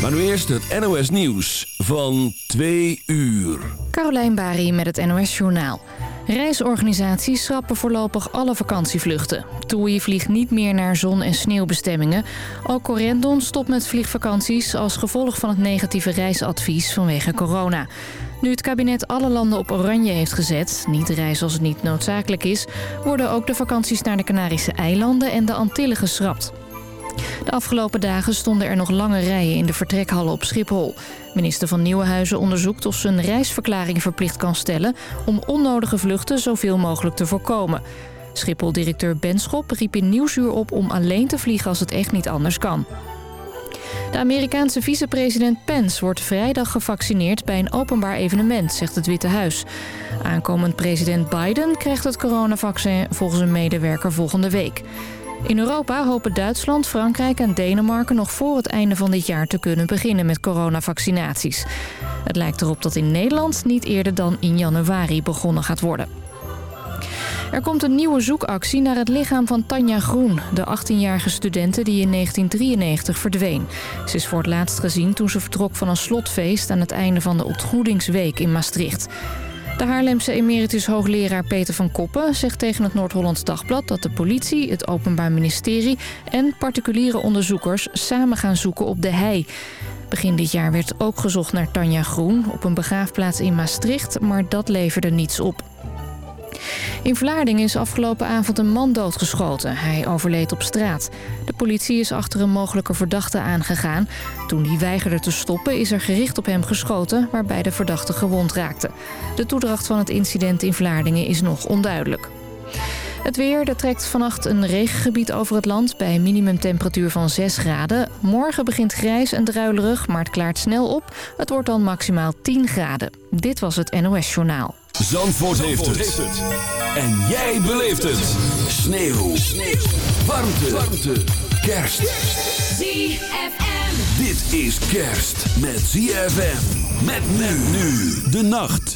Maar nu eerst het NOS Nieuws van 2 uur. Carolijn Bari met het NOS Journaal. Reisorganisaties schrappen voorlopig alle vakantievluchten. TUI vliegt niet meer naar zon- en sneeuwbestemmingen. Ook Corendon stopt met vliegvakanties als gevolg van het negatieve reisadvies vanwege corona. Nu het kabinet alle landen op oranje heeft gezet, niet reizen als het niet noodzakelijk is... worden ook de vakanties naar de Canarische eilanden en de Antillen geschrapt. De afgelopen dagen stonden er nog lange rijen in de vertrekhallen op Schiphol. Minister van Nieuwenhuizen onderzoekt of ze een reisverklaring verplicht kan stellen... om onnodige vluchten zoveel mogelijk te voorkomen. Schiphol-directeur Benschop riep in Nieuwsuur op om alleen te vliegen als het echt niet anders kan. De Amerikaanse vicepresident Pence wordt vrijdag gevaccineerd bij een openbaar evenement, zegt het Witte Huis. Aankomend president Biden krijgt het coronavaccin volgens een medewerker volgende week. In Europa hopen Duitsland, Frankrijk en Denemarken nog voor het einde van dit jaar te kunnen beginnen met coronavaccinaties. Het lijkt erop dat in Nederland niet eerder dan in januari begonnen gaat worden. Er komt een nieuwe zoekactie naar het lichaam van Tanja Groen, de 18-jarige studente die in 1993 verdween. Ze is voor het laatst gezien toen ze vertrok van een slotfeest aan het einde van de ontgoedingsweek in Maastricht. De Haarlemse emeritus hoogleraar Peter van Koppen zegt tegen het Noord-Hollands Dagblad... dat de politie, het Openbaar Ministerie en particuliere onderzoekers samen gaan zoeken op de hei. Begin dit jaar werd ook gezocht naar Tanja Groen op een begraafplaats in Maastricht... maar dat leverde niets op. In Vlaardingen is afgelopen avond een man doodgeschoten. Hij overleed op straat. De politie is achter een mogelijke verdachte aangegaan. Toen hij weigerde te stoppen is er gericht op hem geschoten... waarbij de verdachte gewond raakte. De toedracht van het incident in Vlaardingen is nog onduidelijk. Het weer, er trekt vannacht een regengebied over het land... bij een minimumtemperatuur van 6 graden. Morgen begint grijs en druilerig, maar het klaart snel op. Het wordt dan maximaal 10 graden. Dit was het NOS Journaal. Zandvoort, heeft, het. En jij beleeft het. Sneeuw. Sneeuw. Warmte. Warmte. Kerst. ZFM. Dit is kerst met ZFM. Met men nu de nacht.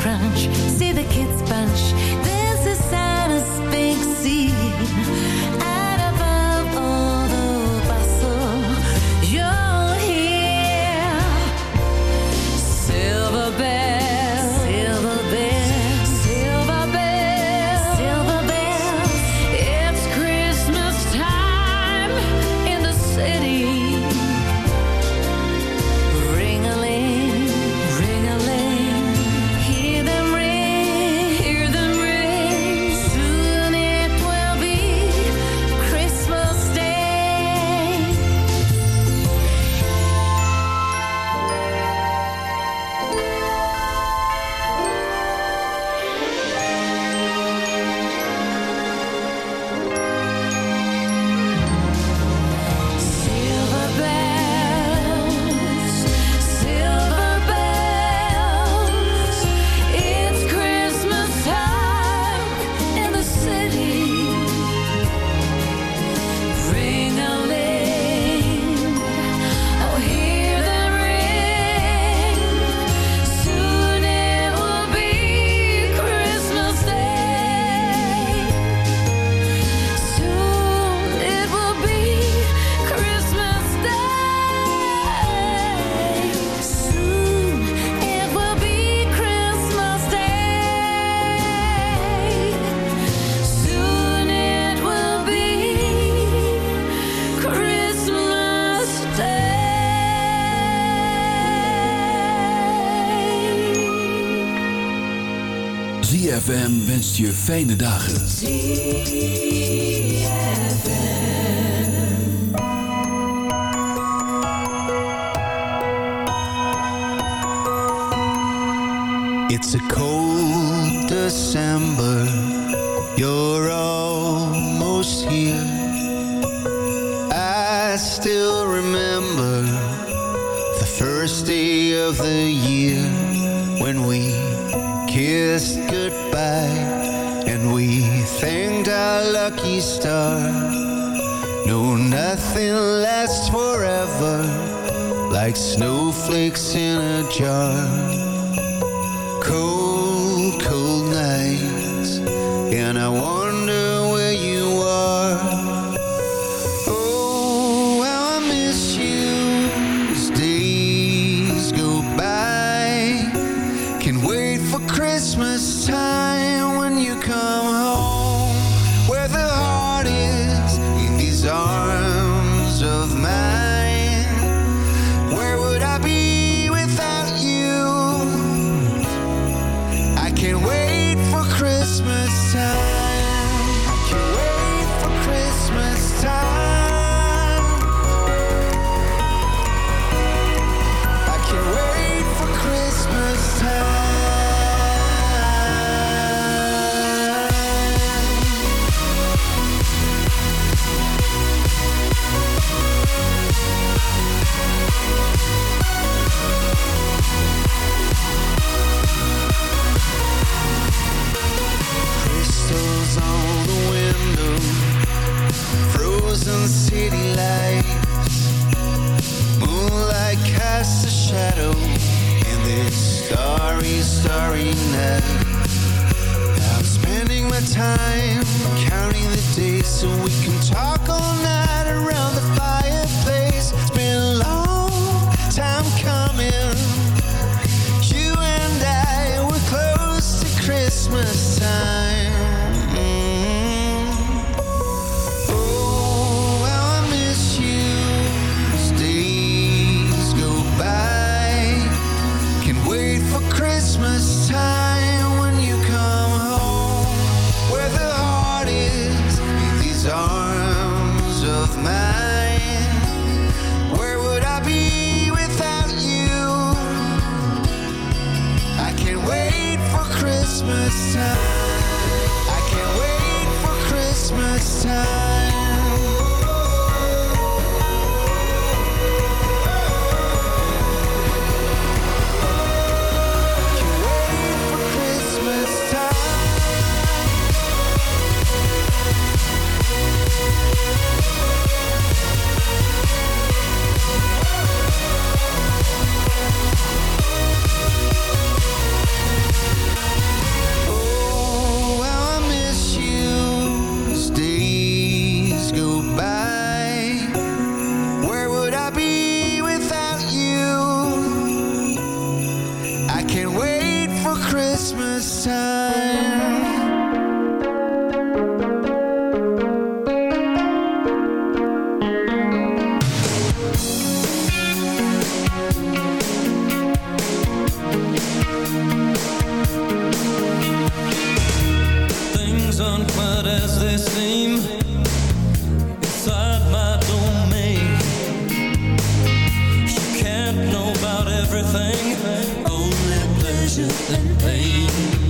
crunch, see the kids bunch. They je fijne dagen. It's a cold December. You're almost here. I still remember the first day of the year when we kissed goodbye lucky star. No, nothing lasts forever Like snowflakes in a jar. marionette. I'm spending my time counting the days so we can talk all night. everything, only pleasure and pain.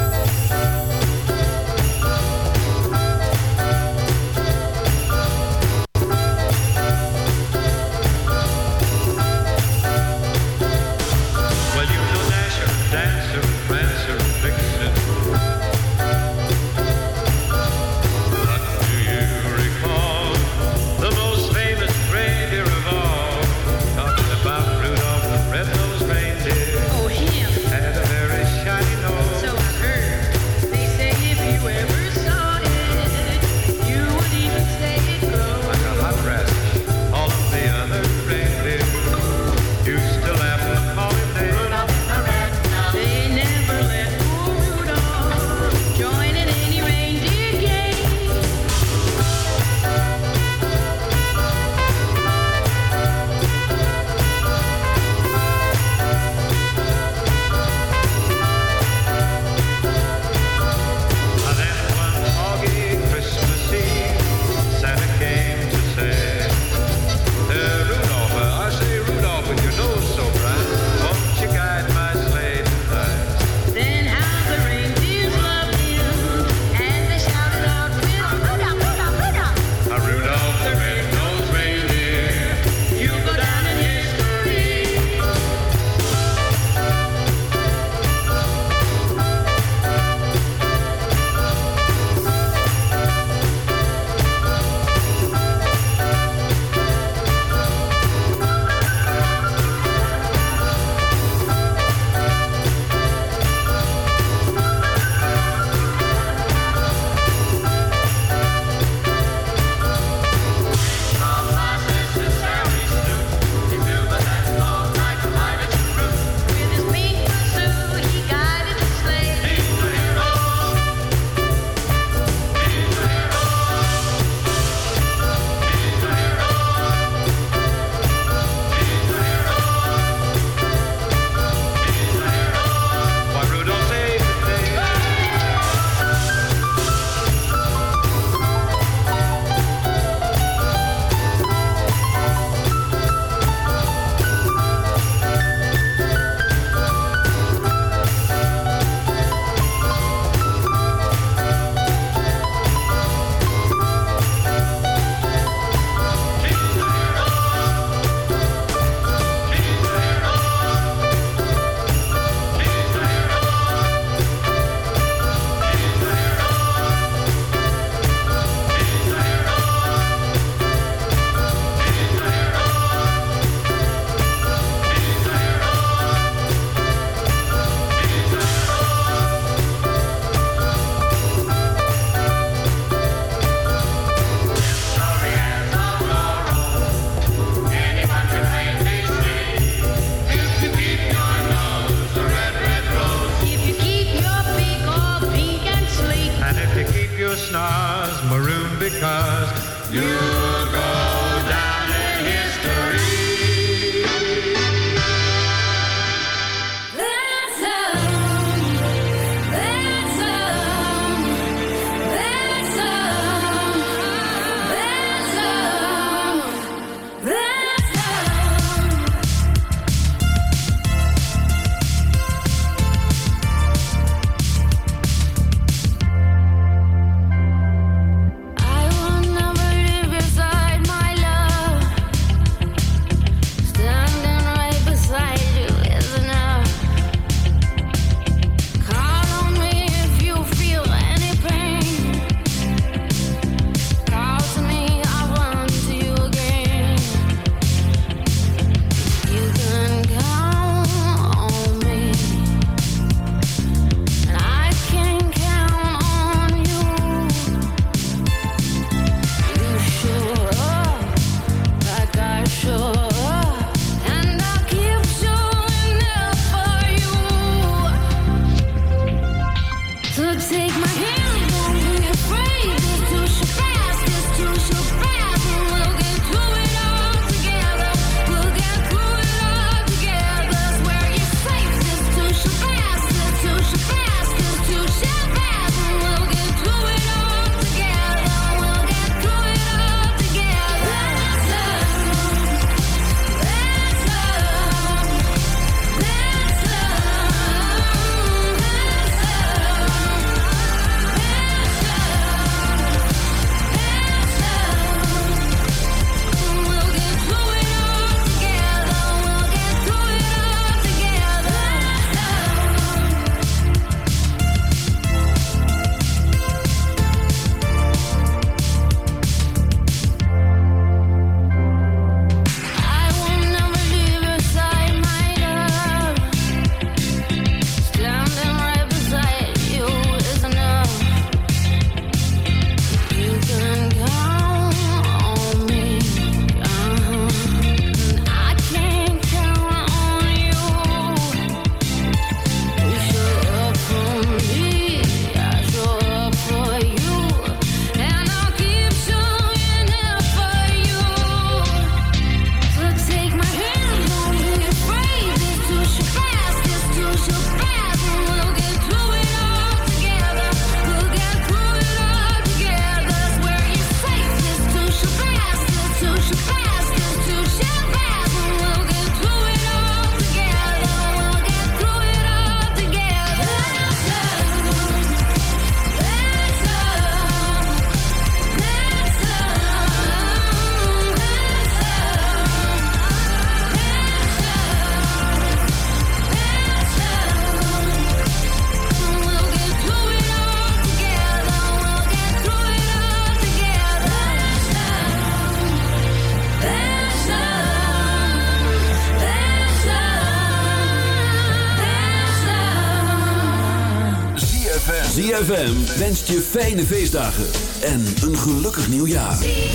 Wens je fijne feestdagen en een gelukkig nieuwjaar. Yeah!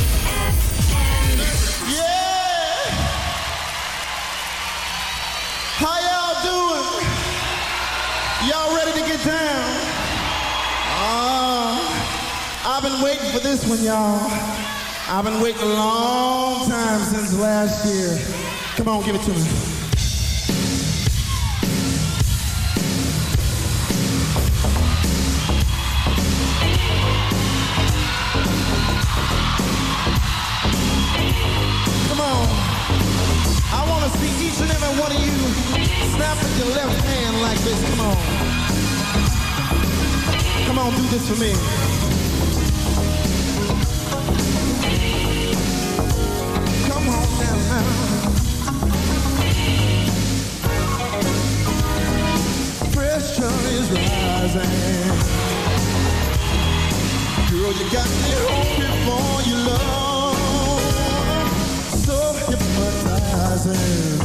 How y'all doing? Y'all ready to get down? Oh, I've been waiting for this one, y'all. I've been waiting a long time since last year. Come on, give it to me. your left hand like this. Come on. Come on, do this for me. Come on now. Pressure is rising. Girl, you got me open for your love. So hypnotizing.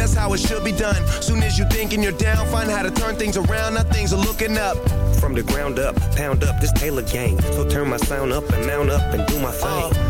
That's how it should be done. Soon as you thinking you're down, find how to turn things around. Now things are looking up. From the ground up, pound up this Taylor gang. So turn my sound up and mount up and do my thing. Uh,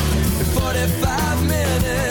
45 minutes.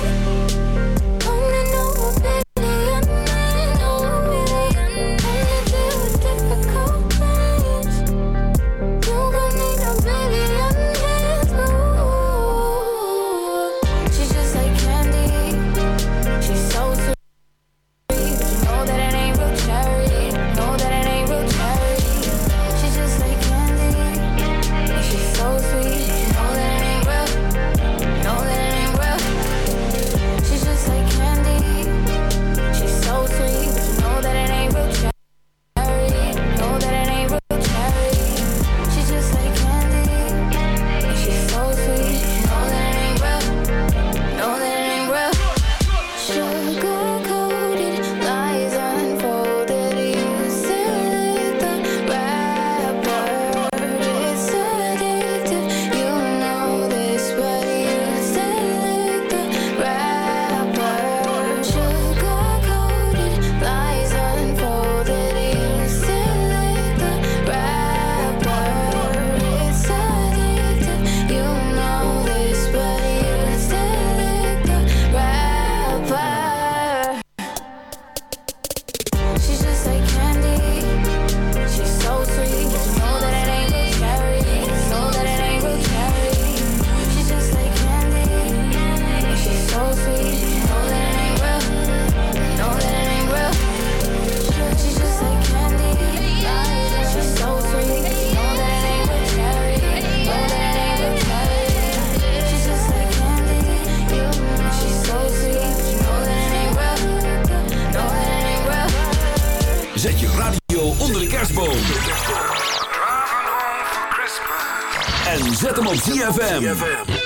hem op ZFM.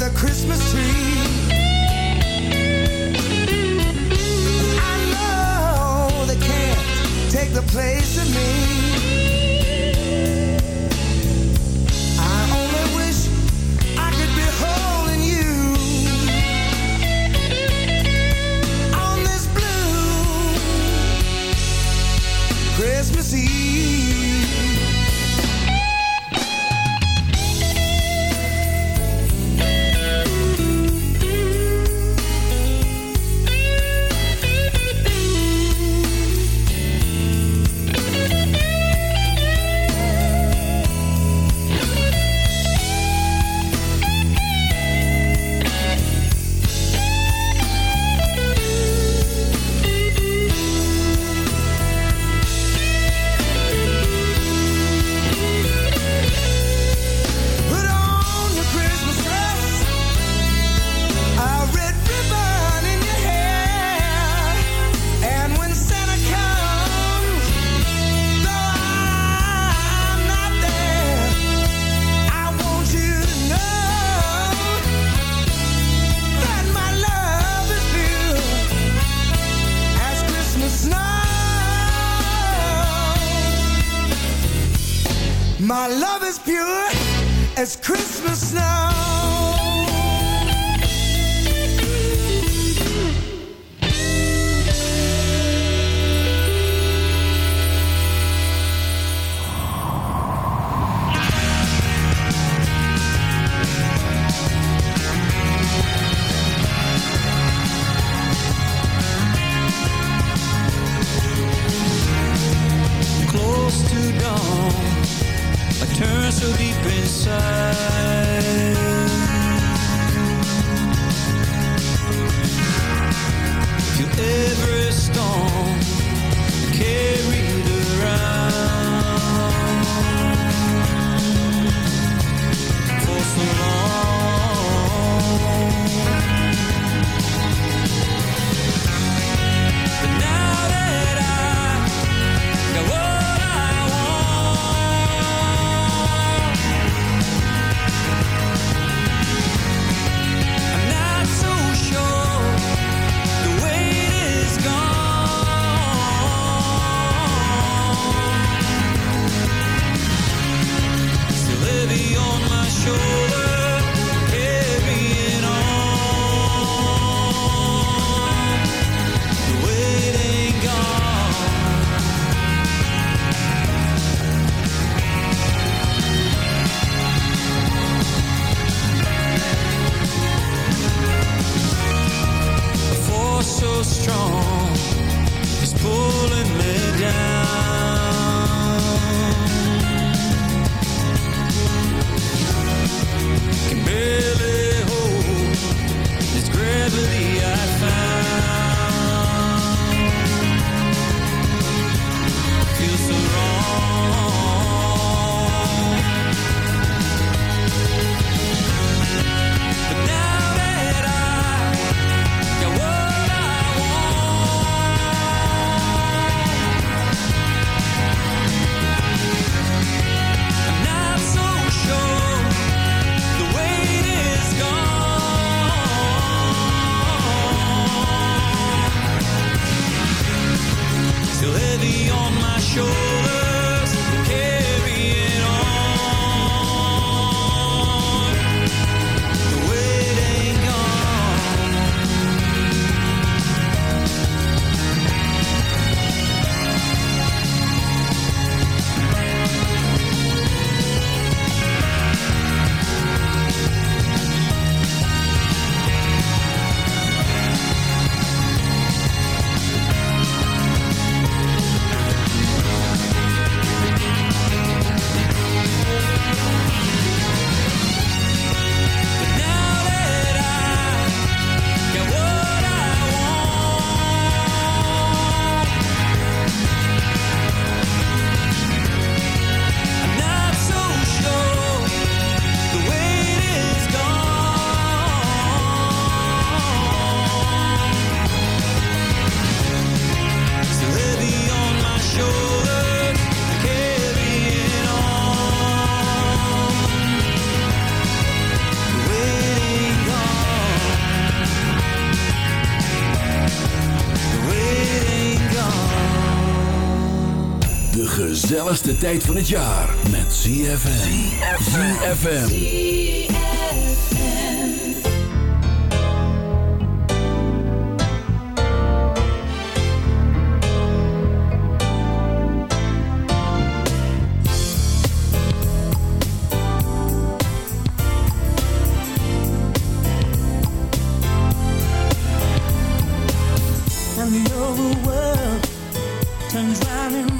the Christmas tree. tijd van het jaar met ZFM. ZFM. The turns round and